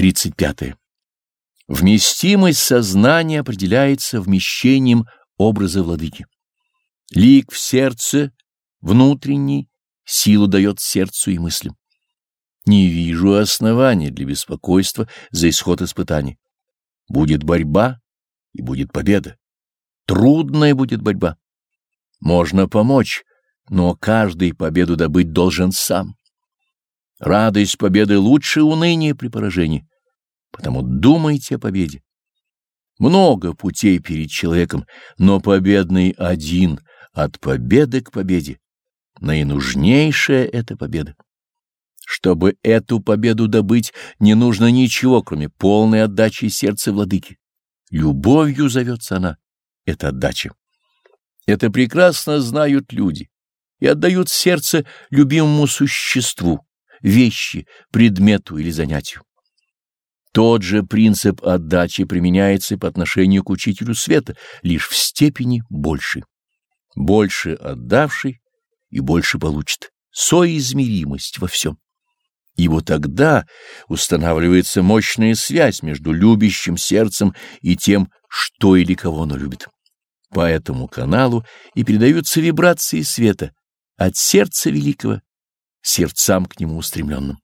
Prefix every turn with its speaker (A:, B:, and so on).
A: 35. Вместимость сознания определяется вмещением образа владыки. Лик в сердце, внутренний, силу дает сердцу и мыслям. Не вижу оснований для беспокойства за исход испытаний. Будет борьба и будет победа. Трудная будет борьба. Можно помочь, но каждый победу добыть должен сам. Радость победы лучше уныния при поражении. Потому думайте о победе. Много путей перед человеком, но победный один от победы к победе. Наинужнейшая это победа. Чтобы эту победу добыть, не нужно ничего, кроме полной отдачи сердца владыки. Любовью зовется она, это отдача. Это прекрасно знают люди и отдают сердце любимому существу, вещи, предмету или занятию. Тот же принцип отдачи применяется по отношению к учителю света, лишь в степени больше. Больше отдавший и больше получит. Соизмеримость во всем. И вот тогда устанавливается мощная связь между любящим сердцем и тем, что или кого оно любит. По этому каналу и передаются вибрации света от сердца великого сердцам к нему устремленным.